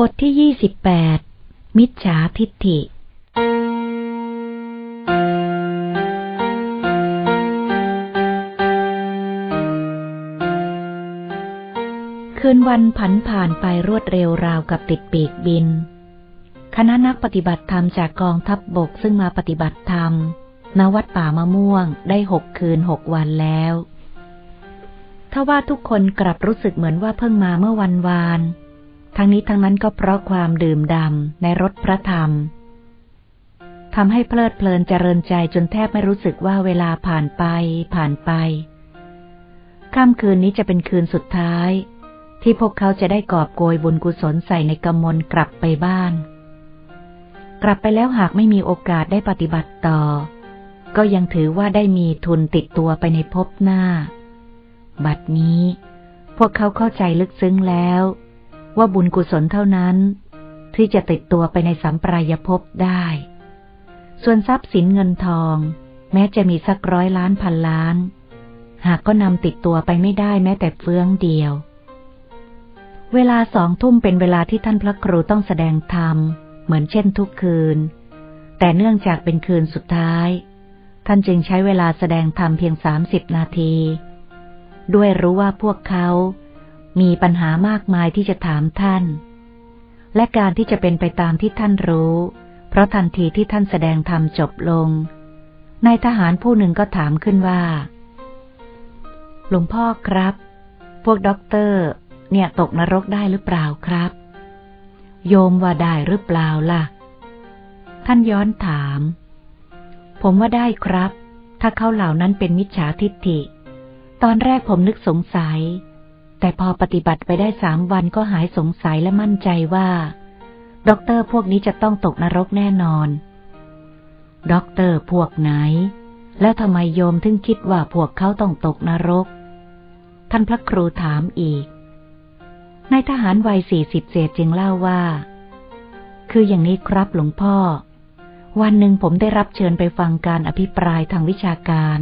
บทที่ยี่สิบแปด มิจฉาทิฏฐิ คืนวันผันผ่านไปรวดเร็วราวกับติดปีกบิน คณะนักปฏิบัติธรรมจากกองทัพบบกซึ่งมาปฏิบัติธรรม ณ วัดป่ามะม่วงได้หกคืนหกวันแล้ว ถ้าว่าทุกคนกลับรู้สึกเหมือนว่าเพิ่งมาเมื่อวันวาน ทั้งนี้ทั้งนั้นก็เพราะความดื่มดำในรถพระธรรมทำให้เพลิดเพลินเจริญใจจนแทบไม่รู้สึกว่าเวลาผ่านไปผ่านไป ค่ำคืนนี้จะเป็นคืนสุดท้าย ที่พวกเขาจะได้กอบโกยบุญกุศลใส่ในกำมลกลับไปบ้าน กลับไปแล้วหากไม่มีโอกาสได้ปฏิบัติต่อ ก็ยังถือว่าได้มีทุนติดตัวไปในภพหน้า บัดนี้ พวกเขาเข้าใจลึกซึ้งแล้ว ว่าบุญกุศลเท่านั้น ที่จะติดตัวไปในสัมปรายภพได้ ส่วนทรัพย์สินเงินทอง แม้จะมีสักร้อยล้านพันล้าน หากก็นำติดตัวไปไม่ได้แม้แต่เฟื้องเดียว เวลาสองทุ่มเป็นเวลาที่ท่านพระครูต้องแสดงธรรม เหมือนเช่นทุกคืน แต่เนื่องจากเป็นคืนสุดท้าย ท่านจึงใช้เวลาแสดงธรรมเพียงสามสิบนาที ด้วยรู้ว่าพวกเขา มีปัญหามากมายที่จะถามท่าน และการที่จะเป็นไปตามที่ท่านรู้ เพราะทันทีที่ท่านแสดงธรรมจบลง นายทหารผู้หนึ่งก็ถามขึ้นว่า หลวงพ่อครับ พวกด็อกเตอร์ เนี่ยตกนรกได้หรือเปล่าครับ โยมว่าได้หรือเปล่าล่ะ ท่านย้อนถาม ผมว่าได้ครับ ถ้าเขาเหล่านั้นเป็นมิจฉาทิฏฐิ ตอนแรกผมนึกสงสัย แต่พอปฏิบัติไปได้สามวันก็หายสงสัยและมั่นใจว่า ด็อกเตอร์พวกนี้จะต้องตกนรกแน่นอน ด็อกเตอร์พวกไหน แล้วทำไมโยมถึงคิดว่าพวกเขาต้องตกนรก ท่านพระครูถามอีกนายทหารวัยสี่สิบเศษจึงเล่าว่า คืออย่างนี้ครับหลวงพ่อ วันหนึ่งผมได้รับเชิญไปฟังการอภิปรายทางวิชาการ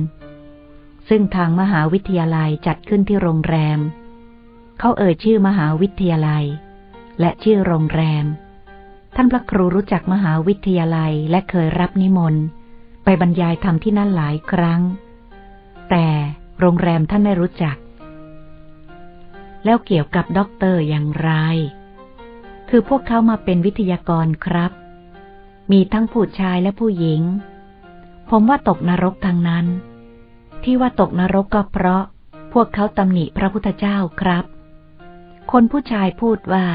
ซึ่งทางมหาวิทยาลัยจัดขึ้นที่โรงแรม เขาเอ่ยชื่อมหาวิทยาลัย และชื่อโรงแรม ท่านพระครูรู้จักมหาวิทยาลัยและเคยรับนิมนต์ไปบรรยายธรรมที่นั่นหลายครั้ง แต่โรงแรมท่านไม่รู้จัก แล้วเกี่ยวกับด็อกเตอร์อย่างไร คือพวกเขามาเป็นวิทยากรครับ มีทั้งผู้ชายและผู้หญิง ผมว่าตกนรกทั้งนั้น ที่ว่าตกนรกก็เพราะพวกเขาตำหนิพระพุทธเจ้าครับ คนผู้ชายพูดว่า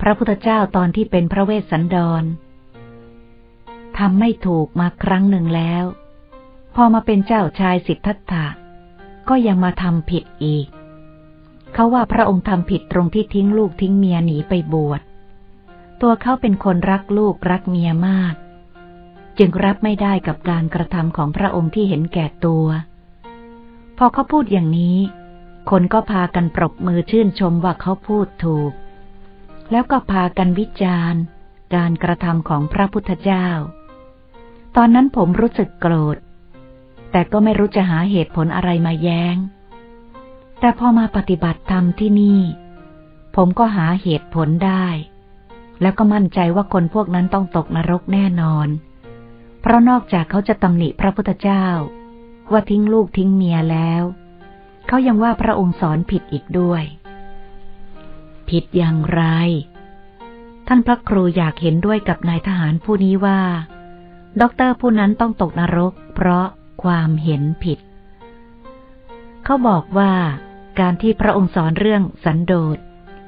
พระพุทธเจ้าตอนที่เป็นพระเวสสันดรทำไม่ถูกมาครั้งหนึ่งแล้ว พอมาเป็นเจ้าชายสิทธัตถะ ก็ยังมาทำผิดอีก เขาว่าพระองค์ทำผิดตรงที่ทิ้งลูกทิ้งเมียหนีไปบวช ตัวเขาเป็นคนรักลูกรักเมียมาก จึงรับไม่ได้กับการกระทำของพระองค์ที่เห็นแก่ตัว พอเขาพูดอย่างนี้ คนก็พากันปรบมือชื่นชมว่าเขาพูดถูก แล้วก็พากันวิจารณ์ การกระทำของพระพุทธเจ้า ตอนนั้นผมรู้สึกโกรธ แต่ก็ไม่รู้จะหาเหตุผลอะไรมาแย้ง แต่พอมาปฏิบัติธรรมที่นี่ ผมก็หาเหตุผลได้ แล้วก็มั่นใจว่าคนพวกนั้นต้องตกนรกแน่นอน เพราะนอกจากเขาจะตำหนิพระพุทธเจ้า ว่าทิ้งลูกทิ้งเมียแล้ว เขายังว่าพระองค์สอนผิดอีกด้วย ผิดอย่างไร ท่านพระครูอยากเห็นด้วยกับนายทหารผู้นี้ว่า ด็อกเตอร์ผู้นั้นต้องตกนรก เพราะความเห็นผิด เขาบอกว่าการที่พระองค์สอนเรื่องสันโดษ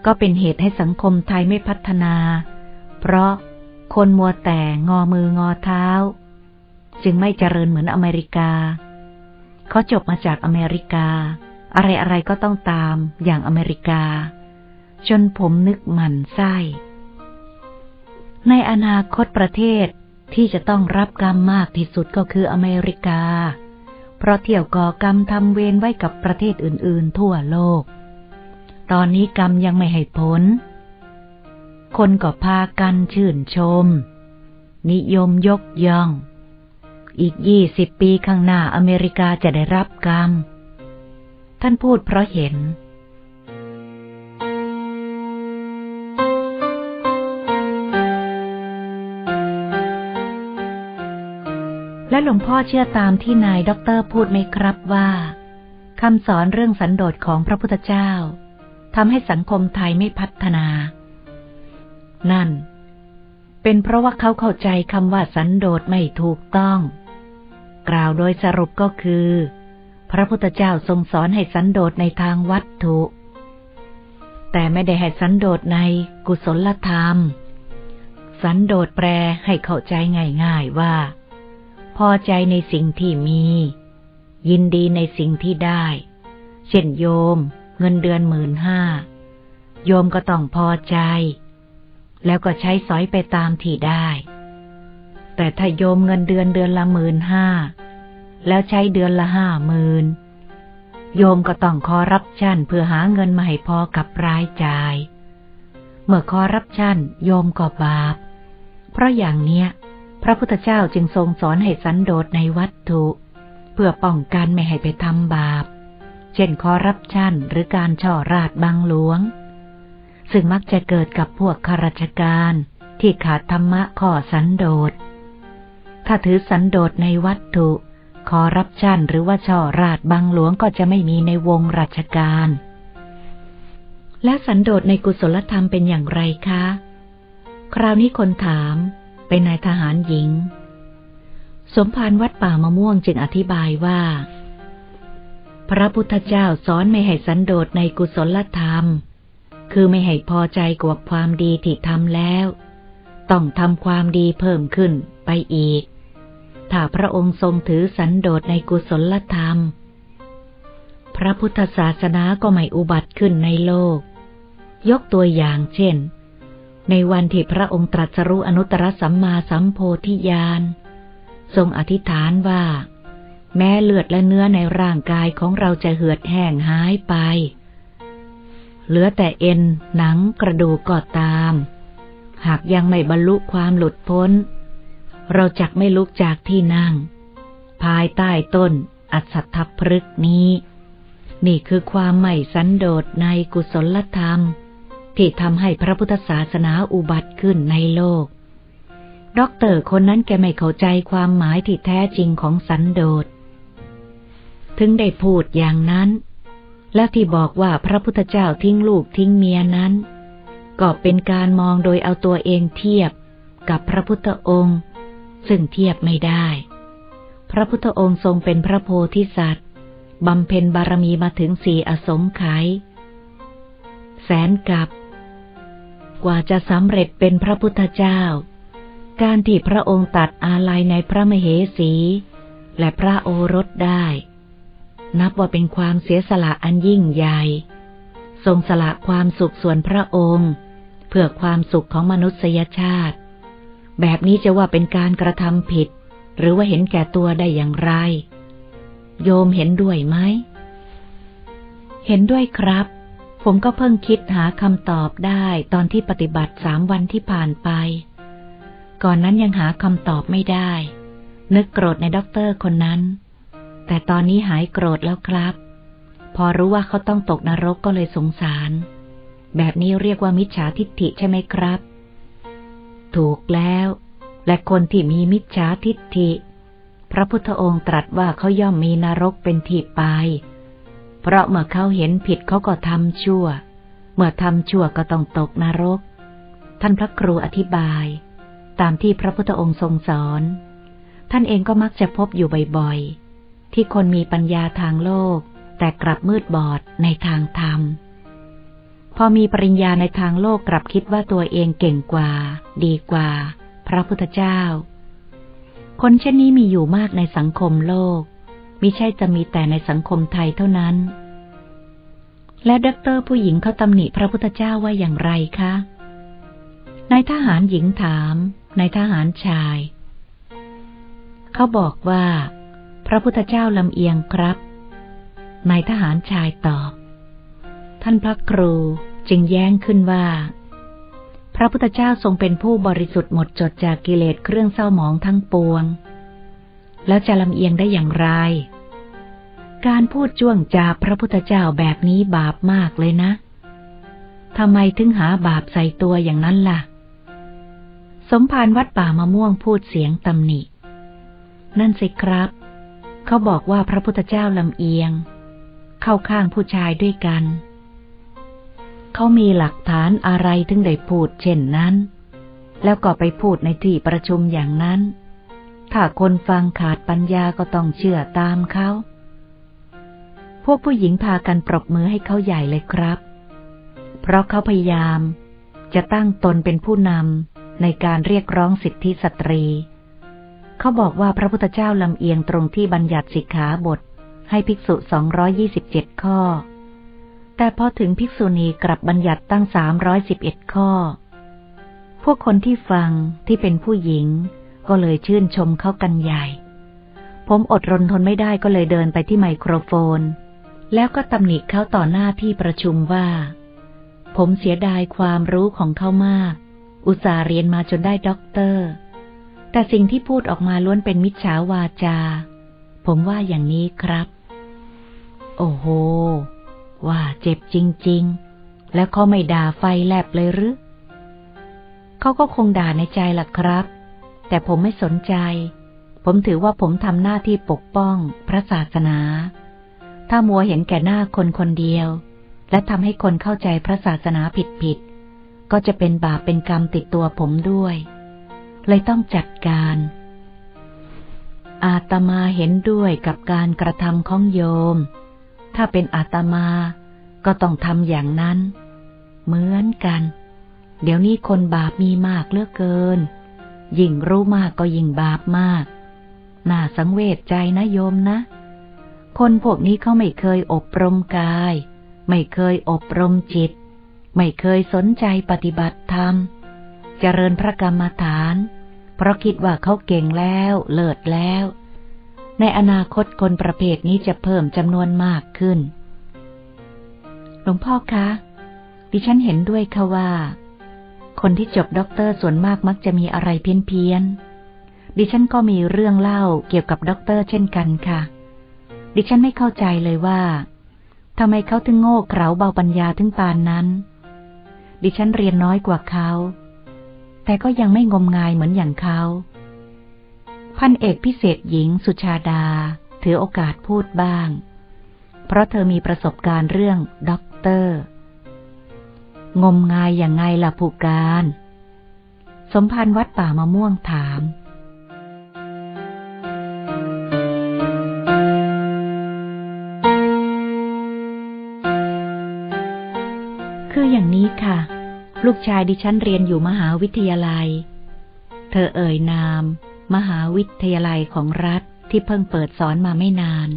ก็เป็นเหตุให้สังคมไทยไม่พัฒนา เพราะคนมัวแต่งอมืองอเท้า จึงไม่เจริญเหมือนอเมริกา เขาจบมาจากอเมริกา อะไรอะไรก็ต้องตามอย่างอเมริกา จนผมนึกหมันไส้ ในอนาคตประเทศที่จะต้องรับกรรมมากที่สุดก็คืออเมริกา เพราะเที่ยวก่อกรรมทำเวรไว้กับประเทศอื่น ๆ ทั่วโลก ตอนนี้กรรมยังไม่ให้ผลคนก็พากันชื่นชม นิยมยกย่อง อีกยี่สิบปีข้างหน้าอเมริกาจะได้รับกรรม ท่านพูดเพราะเห็นและหลวงพ่อเชื่อตามที่นายด็อกเตอร์พูดไหมครับว่าคำสอนเรื่องสันโดษของพระพุทธเจ้าทำให้สังคมไทยไม่พัฒนา นั่น เป็นเพราะว่าเขาเข้าใจคำว่าสันโดษไม่ถูกต้อง กล่าวโดยสรุปก็คือ พระพุทธเจ้าทรงสอนให้สันโดษในทางวัตถุ แต่ไม่ได้ให้สันโดษในกุศลธรรม สันโดษแปลให้เข้าใจง่ายๆว่า พอใจในสิ่งที่มี ยินดีในสิ่งที่ได้ เช่นโยม เงินเดือนหมื่นห้า โยมก็ต้องพอใจ แล้วก็ใช้สอยไปตามที่ได้ แต่ถ้าโยมเงินเดือนเดือนละหมื่นห้า แล้วใช้เดือนละห้าหมื่นโยมก็ต้องคอรับชั่นเพื่อหาเงินมาให้พอกับรายจ่าย เมื่อคอรับชั่นโยมก็บาป เพราะอย่างเนี้ย พระพุทธเจ้าจึงทรงสอนให้สันโดษในวัตถุ เพื่อป้องกันไม่ให้ไปทำบาป เช่นคอรับชั่นหรือการช่อราดบังหลวง ซึ่งมักจะเกิดกับพวกข้าราชการที่ขาดธรรมะข้อสันโดษ ถ้าถือสันโดษในวัตถุ คอรับชันหรือว่าช่อราดบังหลวงก็จะไม่มีในวงราชการ และสันโดษในกุศลธรรมเป็นอย่างไรคะ คราวนี้คนถามเป็นนายทหารหญิง สมภารวัดป่ามะม่วงจึงอธิบายว่า พระพุทธเจ้าสอนไม่ให้สันโดษในกุศลธรรม คือไม่ให้พอใจกับความดีที่ทำแล้ว ต้องทำความดีเพิ่มขึ้นไปอีก ถ้าพระองค์ทรงถือสันโดษในกุศลธรรม พระพุทธศาสนาก็ไม่อุบัติขึ้นในโลก ยกตัวอย่างเช่น ในวันที่พระองค์ตรัสรู้อนุตตรสัมมาสัมโพธิญาณ ทรงอธิษฐานว่า แม้เลือดและเนื้อในร่างกายของเราจะเหือดแห้งหายไป เหลือแต่เอ็นหนังกระดูกก็ตาม หากยังไม่บรรลุความหลุดพ้น เราจักไม่ลุกจากที่นั่ง ภายใต้ต้นอัศทพฤกนี้ นี่คือความไม่สันโดษในกุศลธรรม ที่ทำให้พระพุทธศาสนาอุบัติขึ้นในโลก ด็อกเตอร์คนนั้นแกไม่เข้าใจความหมายที่แท้จริงของสันโดษ ถึงได้พูดอย่างนั้น และที่บอกว่าพระพุทธเจ้าทิ้งลูกทิ้งเมียนั้น ก็เป็นการมองโดยเอาตัวเองเทียบกับพระพุทธองค์ ซึ่งเทียบไม่ได้ พระพุทธองค์ทรงเป็นพระโพธิสัตว์บำเพ็ญบารมีมาถึงสี่อสงไขยแสนกับ กว่าจะสำเร็จเป็นพระพุทธเจ้า การที่พระองค์ตัดอาลัยในพระมเหสี และพระโอรสได้ นับว่าเป็นความเสียสละอันยิ่งใหญ่ ทรงสละความสุขส่วนพระองค์ เพื่อความสุขของมนุษยชาติ แบบนี้จะว่าเป็นการกระทำผิด หรือว่าเห็นแก่ตัวได้อย่างไร โยมเห็นด้วยไหม เห็นด้วยครับ ผมก็เพิ่งคิดหาคำตอบได้ตอนที่ปฏิบัติสามวันที่ผ่านไป ก่อนนั้นยังหาคำตอบไม่ได้ นึกโกรธในด็อกเตอร์คนนั้น แต่ตอนนี้หายโกรธแล้วครับ พอรู้ว่าเขาต้องตกนรกก็เลยสงสาร แบบนี้เรียกว่ามิจฉาทิฏฐิใช่ไหมครับ ถูกแล้ว และคนที่มีมิจฉาทิฏฐิ พระพุทธองค์ตรัสว่าเขาย่อมมีนรกเป็นที่ไป เพราะเมื่อเขาเห็นผิดเขาก็ทำชั่ว เมื่อทำชั่วก็ต้องตกนรก ท่านพระครูอธิบาย ตามที่พระพุทธองค์ทรงสอน ท่านเองก็มักจะพบอยู่บ่อยๆ ที่คนมีปัญญาทางโลก แต่กลับมืดบอดในทางธรรมพอมีปริญญาในทางโลกกลับคิดว่าตัวเองเก่งกว่า ดีกว่า พระพุทธเจ้า คนเช่นนี้มีอยู่มากในสังคมโลกมิใช่จะมีแต่ในสังคมไทยเท่านั้น และด็อกเตอร์ผู้หญิงเขาตำหนิพระพุทธเจ้าว่าอย่างไรคะนายทหารหญิงถามนายทหารชาย เขาบอกว่า พระพุทธเจ้าลำเอียงครับนายทหารชายตอบ ท่านพระครูจึงแย้งขึ้นว่า พระพุทธเจ้าทรงเป็นผู้บริสุทธิ์หมดจดจากกิเลสเครื่องเศร้าหมองทั้งปวง แล้วจะลำเอียงได้อย่างไร การพูดจ้วงจาพระพุทธเจ้าแบบนี้บาปมากเลยนะทำไมถึงหาบาปใส่ตัวอย่างนั้นล่ะ สมภารวัดป่ามะม่วงพูดเสียงตำหนิ นั่นสิครับ เขาบอกว่าพระพุทธเจ้าลำเอียง เข้าข้างผู้ชายด้วยกัน เขามีหลักฐานอะไรถึงได้พูดเช่นนั้น แล้วก็ไปพูดในที่ประชุมอย่างนั้น ถ้าคนฟังขาดปัญญาก็ต้องเชื่อตามเขา พวกผู้หญิงพากันปรบมือให้เขาใหญ่เลยครับ เพราะเขาพยายามจะตั้งตนเป็นผู้นำในการเรียกร้องสิทธิสตรี เขาบอกว่าพระพุทธเจ้าลำเอียงตรงที่บัญญัติสิกขาบทให้ภิกษุ 227 ข้อ แต่พอถึงภิกษุณีกลับบัญญัติตั้ง311ข้อ พวกคนที่ฟังที่เป็นผู้หญิง ก็เลยชื่นชมเข้ากันใหญ่ ผมอดรนทนไม่ได้ก็เลยเดินไปที่ไมโครโฟน แล้วก็ตำหนิเขาต่อหน้าที่ประชุมว่า ผมเสียดายความรู้ของเขามาก อุตส่าห์เรียนมาจนได้ด็อกเตอร์ แต่สิ่งที่พูดออกมาล้วนเป็นมิจฉาวาจา ผมว่าอย่างนี้ครับ โอ้โห ว่าเจ็บจริง ๆ แล้วเขาไม่ด่าไฟแลบเลยหรือ เขาก็คงด่าในใจล่ะครับ แต่ผมไม่สนใจ ผมถือว่าผมทำหน้าที่ปกป้องพระศาสนา ถ้ามัวเห็นแก่หน้าคนคนเดียว และทำให้คนเข้าใจพระศาสนาผิดผิดก็จะเป็นบาปเป็นกรรมติดตัวผมด้วย เลยต้องจัดการอาตมาเห็นด้วยกับการกระทำของโยม ถ้าเป็นอาตมาก็ต้องทำอย่างนั้น เหมือนกัน เดี๋ยวนี้คนบาปมีมากเลือกเกิน ยิ่งรู้มากก็ยิ่งบาปมาก น่าสังเวชใจนะโยมนะ คนพวกนี้เขาไม่เคยอบรมกาย ไม่เคยอบรมจิต ไม่เคยสนใจปฏิบัติธรรม เจริญพระกรรมฐาน เพราะคิดว่าเขาเก่งแล้วเลิศแล้ว ในอนาคตคนประเภทนี้จะเพิ่มจำนวนมากขึ้น หลวงพ่อคะ ดิฉันเห็นด้วยค่ะว่า คนที่จบด็อกเตอร์ส่วนมากมักจะมีอะไรเพี้ยนเพี้ยน ดิฉันก็มีเรื่องเล่าเกี่ยวกับด็อกเตอร์เช่นกันค่ะ ดิฉันไม่เข้าใจเลยว่าทำไมเขาถึงโง่เขลาเบาปัญญาถึงปานนั้น ดิฉันเรียนน้อยกว่าเขา แต่ก็ยังไม่งมงายเหมือนอย่างเขา พันเอกพิเศษหญิงสุชาดา ถือโอกาสพูดบ้าง เพราะเธอมีประสบการณ์เรื่องด็อกเตอร์ งมงายอย่างไงล่ะผู้การ สมพันวัดป่ามะม่วงถามคืออย่างนี้ค่ะ ลูกชายดิฉันเรียนอยู่มหาวิทยาลัย เธอเอ่ยนาม มหาวิทยาลัยของรัฐที่เพิ่งเปิดสอนมาไม่นาน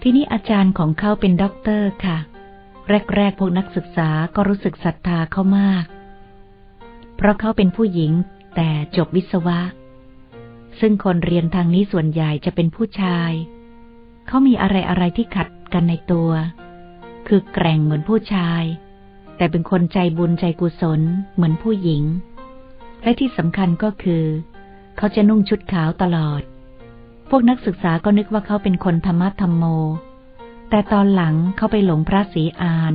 ที่นี้อาจารย์ของเขาเป็นด็อกเตอร์ค่ะ แรกๆพวกนักศึกษาก็รู้สึกศรัทธาเขามาก เพราะเขาเป็นผู้หญิงแต่จบวิศวะ ซึ่งคนเรียนทางนี้ส่วนใหญ่จะเป็นผู้ชาย เขามีอะไรอะไรที่ขัดกันในตัว คือแกร่งเหมือนผู้ชาย แต่เป็นคนใจบุญใจกุศลเหมือนผู้หญิง และที่สำคัญก็คือ เขาจะนุ่งชุดขาวตลอด พวกนักศึกษาก็นึกว่าเขาเป็นคนธรรมะธรรมโม แต่ตอนหลังเขาไปหลงพระศรีอาน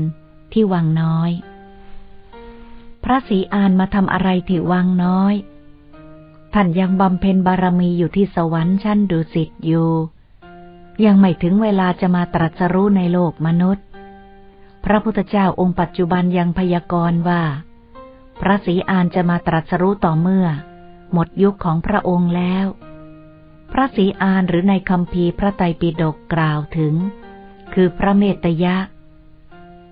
ที่วังน้อย พระศรีอานมาทำอะไรที่วังน้อย ท่านยังบำเพ็ญบารมีอยู่ที่สวรรค์ชั้นดุสิตอยู่ ยังไม่ถึงเวลาจะมาตรัสรู้ในโลกมนุษย์ พระพุทธเจ้าองค์ปัจจุบันยังพยากรณ์ว่า พระศรีอานจะมาตรัสรู้ต่อเมื่อ หมดยุคของพระองค์แล้ว พระศรีอานหรือในคำพีพระไตรปิฎกกล่าวถึง คือพระเมตยะ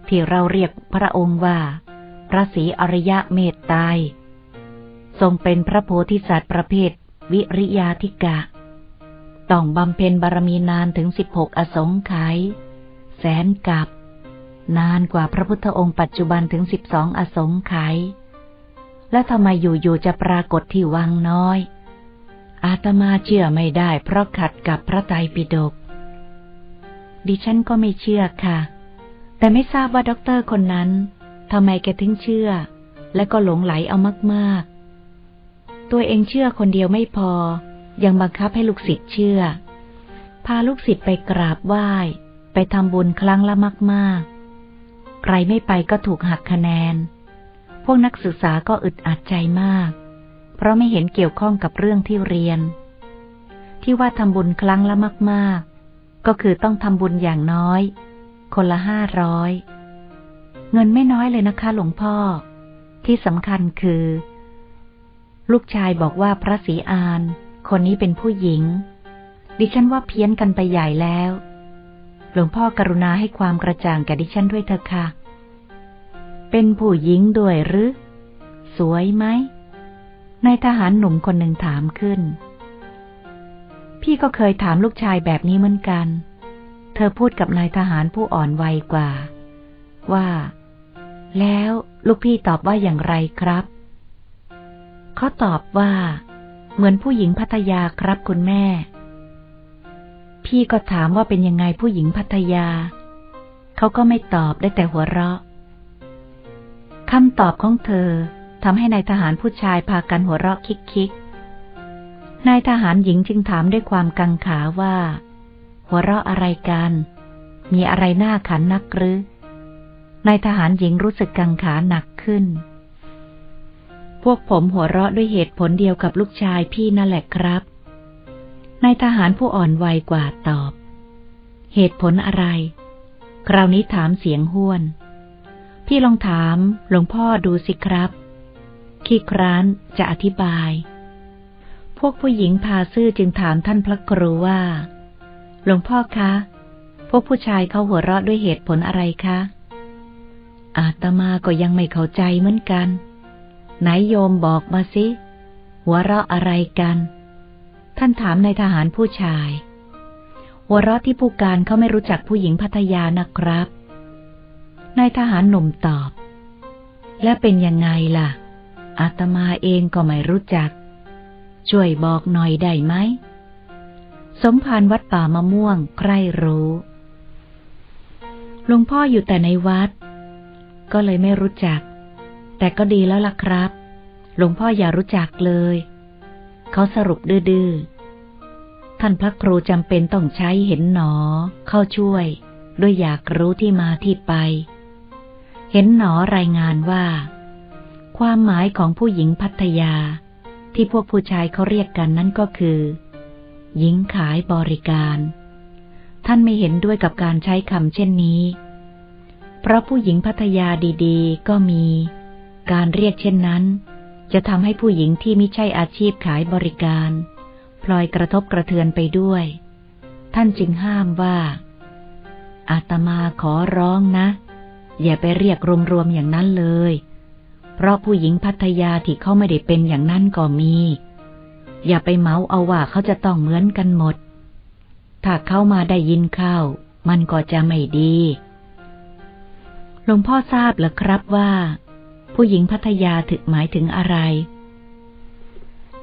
ที่เราเรียกพระองค์ว่า พระศรีอริยะเมตไตรทรงเป็นพระโพธิสัตว์ประเภท วิริยาธิกะ ต้องบำเพ็ญบารมีนานถึงสิบหกอสงไขยแสนกับ นานกว่าพระพุทธองค์ปัจจุบันถึงสิบสองอสงไขย และทำไมอยู่ๆจะปรากฏที่วังน้อย อาตมาเชื่อไม่ได้ เพราะขัดกับพระไตรปิฎก ดิฉันก็ไม่เชื่อค่ะ แต่ไม่ทราบว่าด็อกเตอร์คนนั้นทำไมแกถึงเชื่อ และก็หลงใหลเอามากๆ ตัวเองเชื่อคนเดียวไม่พอ ยังบังคับให้ลูกศิษย์เชื่อ พาลูกศิษย์ไปกราบไหว้ ไปทำบุญครั้งละมาก ๆ ใครไม่ไปก็ถูกหักคะแนน วกนักศึกษาก็อึดอัดใจมาก เพราะไม่เห็นเกี่ยวข้องกับเรื่องที่เรียน ที่ว่าทำบุญครั้งละมาก ๆ ก็คือต้องทำบุญอย่างน้อย คนละห้าร้อย เงินไม่น้อยเลยนะคะหลวงพ่อ ที่สำคัญคือ ลูกชายบอกว่าพระศรีอาน คนนี้เป็นผู้หญิง ดิฉันว่าเพี้ยนกันไปใหญ่แล้ว หลวงพ่อกรุณาให้ความกระจ่างแก่ดิฉันด้วยเถอะค่ะ เป็นผู้หญิงด้วยหรือ สวยไหมนายทหารหนุ่มคนหนึ่งถามขึ้น พี่ก็เคยถามลูกชายแบบนี้เหมือนกัน เธอพูดกับนายทหารผู้อ่อนวัยกว่า ว่า แล้วลูกพี่ตอบว่าอย่างไรครับ เขาตอบว่า เหมือนผู้หญิงพัทยาครับคุณแม่ พี่ก็ถามว่าเป็นยังไงผู้หญิงพัทยา เขาก็ไม่ตอบได้แต่หัวเราะ คำตอบของเธอทำให้ในายทหารผู้ชายพากันหัวเราะคิกคิกนายทหารหญิงจึงถามด้วยความกังขาว่า หัวเราะอะไรกัน มีอะไรน่าขันนักหรือนายทหารหญิงรู้สึกกังขาหนักขึ้น พวกผมหัวเราะด้วยเหตุผลเดียวกับลูกชายพี่นั่นแหละครับนายทหารผู้อ่อนวัยกว่าตอบ เหตุผลอะไร คราวนี้ถามเสียงห้วน พี่ลองถามหลวงพ่อดูสิครับ ขี้คร้านจะอธิบาย พวกผู้หญิงพาซื่อจึงถามท่านพระครูว่า หลวงพ่อคะ พวกผู้ชายเขาหัวเราะด้วยเหตุผลอะไรคะ อาตมาก็ยังไม่เข้าใจเหมือนกัน ไหนโยมบอกมาสิ หัวเราะอะไรกัน ท่านถามในทหารผู้ชาย หัวเราะที่ผู้การเขาไม่รู้จักผู้หญิงพัทยานะครับ นายทหารหนุ่มตอบ และเป็นยังไงล่ะ อาตมาเองก็ไม่รู้จัก ช่วยบอกหน่อยได้ไหม สมภารวัดป่ามะม่วงใครรู้หลวงพ่ออยู่แต่ในวัด ก็เลยไม่รู้จัก แต่ก็ดีแล้วล่ะครับหลวงพ่ออย่ารู้จักเลย เขาสรุปดื้อท่านพระครูจำเป็นต้องใช้เห็นหนอ เข้าช่วย ด้วยอยากรู้ที่มาที่ไป เห็นหนอรายงานว่า ความหมายของผู้หญิงพัทยา ที่พวกผู้ชายเขาเรียกกันนั่นก็คือ หญิงขายบริการ ท่านไม่เห็นด้วยกับการใช้คำเช่นนี้ เพราะผู้หญิงพัทยาดีๆ ก็มี การเรียกเช่นนั้น จะทำให้ผู้หญิงที่ไม่ใช่อาชีพขายบริการ พลอยกระทบกระเทือนไปด้วย ท่านจึงห้ามว่าอาตมาขอร้องนะ อย่าไปเรียกรวมๆอย่างนั้นเลย เพราะผู้หญิงพัทยาที่เขาไม่ได้เป็นอย่างนั้นก็มี อย่าไปเมาเอาว่าเขาจะต้องเหมือนกันหมด ถ้าเข้ามาได้ยินเข้า มันก็จะไม่ดีหลวงพ่อทราบหรือครับว่า ผู้หญิงพัทยาถึกหมายถึงอะไร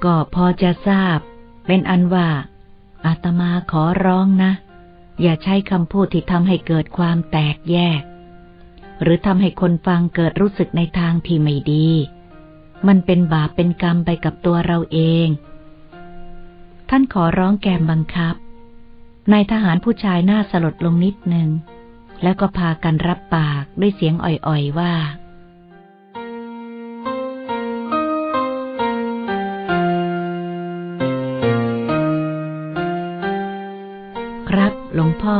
ก็พอจะทราบ เป็นอันว่าอาตมาขอร้องนะ อย่าใช้คำพูดที่ทำให้เกิดความแตกแยก หรือทำให้คนฟังเกิดรู้สึกในทางที่ไม่ดี มันเป็นบาปเป็นกรรมไปกับตัวเราเอง ท่านขอร้องแกมบังคับ นายทหารผู้ชายหน้าสลดลงนิดหนึ่ง แล้วก็พากันรับปากด้วยเสียงอ่อยๆว่าครับหลวงพ่อ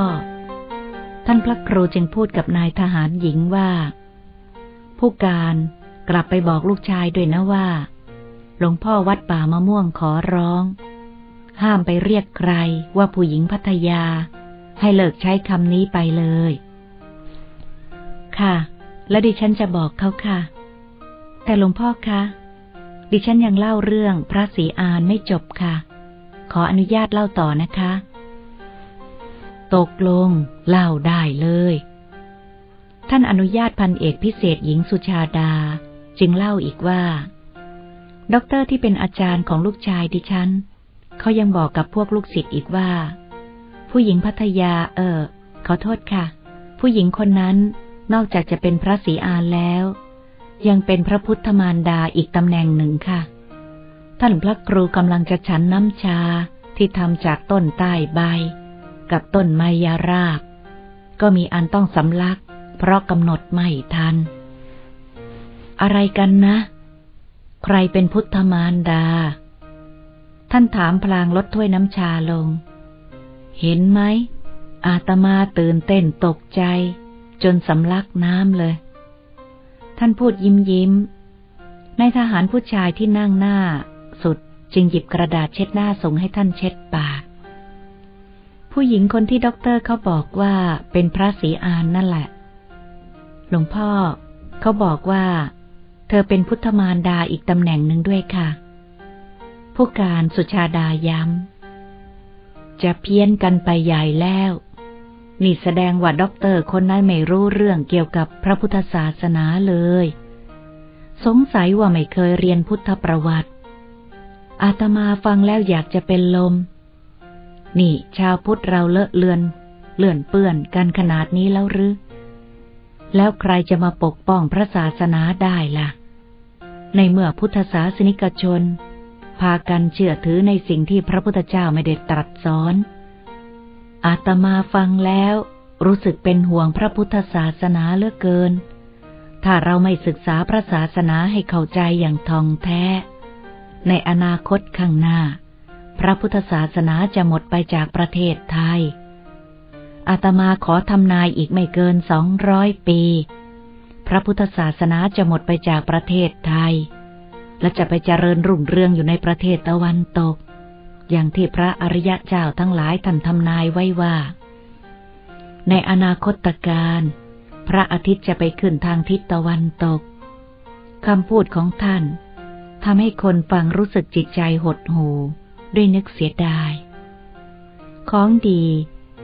ท่านพระครูจึงพูดกับนายทหารหญิงว่า ผู้การกลับไปบอกลูกชายด้วยนะว่า หลวงพ่อวัดป่ามะม่วงขอร้อง ห้ามไปเรียกใครว่าผู้หญิงพัทยา ให้เลิกใช้คำนี้ไปเลย ค่ะ และดิฉันจะบอกเขาค่ะ แต่หลวงพ่อคะดิฉันยังเล่าเรื่องพระศรีอานไม่จบค่ะ ขออนุญาตเล่าต่อนะคะ ตกลง เล่าได้เลย ท่านอนุญาตพันเอกพิเศษหญิงสุชาดา จึงเล่าอีกว่า ด็อกเตอร์ที่เป็นอาจารย์ของลูกชายดิฉันเขายังบอกกับพวกลูกศิษย์อีกว่า ผู้หญิงพัทยา เออ ขอโทษค่ะ ผู้หญิงคนนั้นนอกจากจะเป็นพระศรีอาริย์แล้ว ยังเป็นพระพุทธมารดาอีกตำแหน่งหนึ่งค่ะ ท่านพระครูกำลังจะฉันน้ำชาที่ทำจากต้นใต้ใบ กับต้นไมยาราบก็มีอันต้องสำลัก เพราะกำหนดไม่ทัน อะไรกันนะ ใครเป็นพุทธมารดาท่านท่านถามพลางลดถ้วยน้ำชาลง เห็นไหม อาตมาตื่นเต้นตกใจ จนสำลักน้ำเลย ท่านพูดยิ้มยิ้มนายทหารผู้ชายที่นั่งหน้าสุดจึงหยิบกระดาษเช็ดหน้าส่งให้ท่านเช็ดปาก ผู้หญิงคนที่ด็อกเตอร์เขาบอกว่าเป็นพระศรีอานนั่นแหละ หลวงพ่อเขาบอกว่า เธอเป็นพุทธมารดาอีกตำแหน่งหนึ่งด้วยค่ะ ผู้การสุชาดาย้ำ จะเพี้ยนกันไปใหญ่แล้ว นี่แสดงว่าด็อกเตอร์คนนั้นไม่รู้เรื่องเกี่ยวกับพระพุทธศาสนาเลย สงสัยว่าไม่เคยเรียนพุทธประวัติ อาตมาฟังแล้วอยากจะเป็นลม นี่ชาวพุทธเราเลอะเลือน เลื่อนเปื้อนกันขนาดนี้แล้วหรือ แล้วใครจะมาปกป้องพระศาสนาได้ล่ะ ในเมื่อพุทธศาสนิกชน พากันเชื่อถือในสิ่งที่พระพุทธเจ้าไม่ได้ตรัสสอน อาตมาฟังแล้วรู้สึกเป็นห่วงพระพุทธศาสนาเลือเกิน ถ้าเราไม่ศึกษาพระศาสนาให้เข้าใจอย่างทองแท้ ในอนาคตข้างหน้า พระพุทธศาสนาจะหมดไปจากประเทศไทย อาตมาขอทำนายอีกไม่เกินสองร้อยปี พระพุทธศาสนาจะหมดไปจากประเทศไทย และจะไปเจริญรุ่งเรืองอยู่ในประเทศตะวันตก อย่างที่พระอริยะเจ้าทั้งหลายท่านทำนายไว้ว่า ในอนาคตการพระอาทิตย์จะไปขึ้นทางทิศตะวันตก คำพูดของท่านทำให้คนฟังรู้สึกจิตใจหดหู่ ด้วยนึกเสียดาย ของดี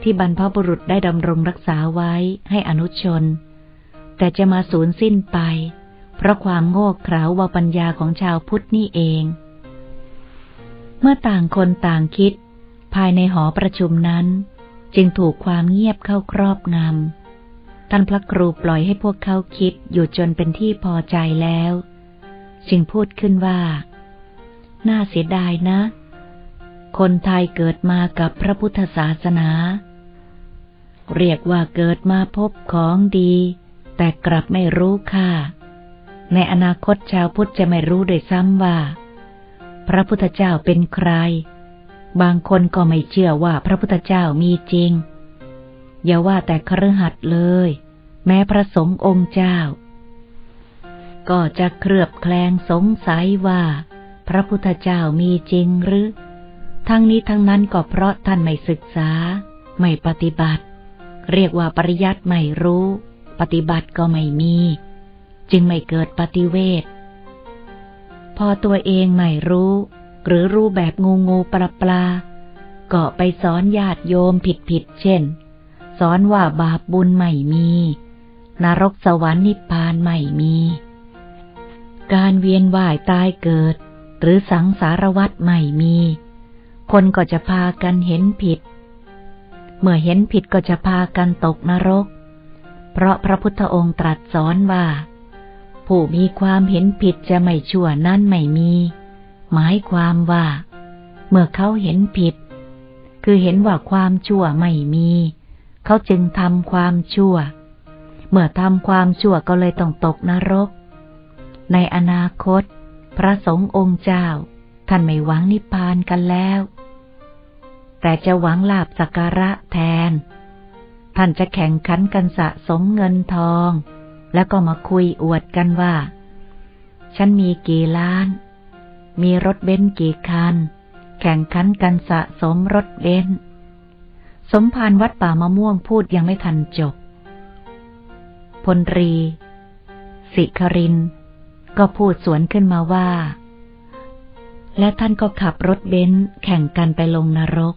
ที่บรรพบุรุษได้ดำรงรักษาไว้ให้อนุชน แต่จะมาสูญสิ้นไป เพราะความโง่เขลาวาปัญญาของชาวพุทธนี่เอง เมื่อต่างคนต่างคิด ภายในหอประชุมนั้น จึงถูกความเงียบเข้าครอบงำท่านพระครูปล่อยให้พวกเขาคิดอยู่จนเป็นที่พอใจแล้ว จึงพูดขึ้นว่า น่าเสียดายนะ คนไทยเกิดมากับพระพุทธศาสนา เรียกว่าเกิดมาพบของดี แต่กลับไม่รู้ค่า ในอนาคตชาวพุทธจะไม่รู้ด้วยซ้ำว่า พระพุทธเจ้าเป็นใคร บางคนก็ไม่เชื่อว่าพระพุทธเจ้ามีจริง อย่าว่าแต่ครหัดเลย แม้พระสงฆ์องค์เจ้า ก็จะเครือบแคลงสงสัยว่า พระพุทธเจ้ามีจริงหรือ ทั้งนี้ทั้งนั้นก็เพราะท่านไม่ศึกษา ไม่ปฏิบัติ เรียกว่าปริยัติไม่รู้ ปฏิบัติก็ไม่มี จึงไม่เกิดปฏิเวทพอตัวเองไม่รู้ หรือรู้แบบงูงูปลาปลาก็ไปสอนญาติโยมผิดผิดเช่น สอนว่าบาปบุญไม่มี นรกสวรรค์นิพพานไม่มี การเวียนว่ายตายเกิด หรือสังสารวัฏไม่มี คนก็จะพากันเห็นผิด เมื่อเห็นผิดก็จะพากันตกนรก เพราะพระพุทธองค์ตรัสสอนว่า ผู้มีความเห็นผิดจะไม่ชั่วนั่นไม่มี หมายความว่า เมื่อเขาเห็นผิด คือเห็นว่าความชั่วไม่มี เขาจึงทำความชั่ว เมื่อทำความชั่วก็เลยต้องตกนรก ในอนาคต พระสงฆ์องค์เจ้าท่านไม่หวังนิพพานกันแล้ว แต่จะหวังลาบสักการะแทน ท่านจะแข่งขันกันสะสมเงินทอง แล้วก็มาคุยอวดกันว่า ฉันมีกี่ล้าน มีรถเบนซ์กี่คัน แข่งขันกันสะสมรถเบนซ์สมภารวัดป่ามะม่วงพูดยังไม่ทันจบ พลรี สิคริน ก็พูดสวนขึ้นมาว่า และท่านก็ขับรถเบนซ์แข่งกันไปลงนรก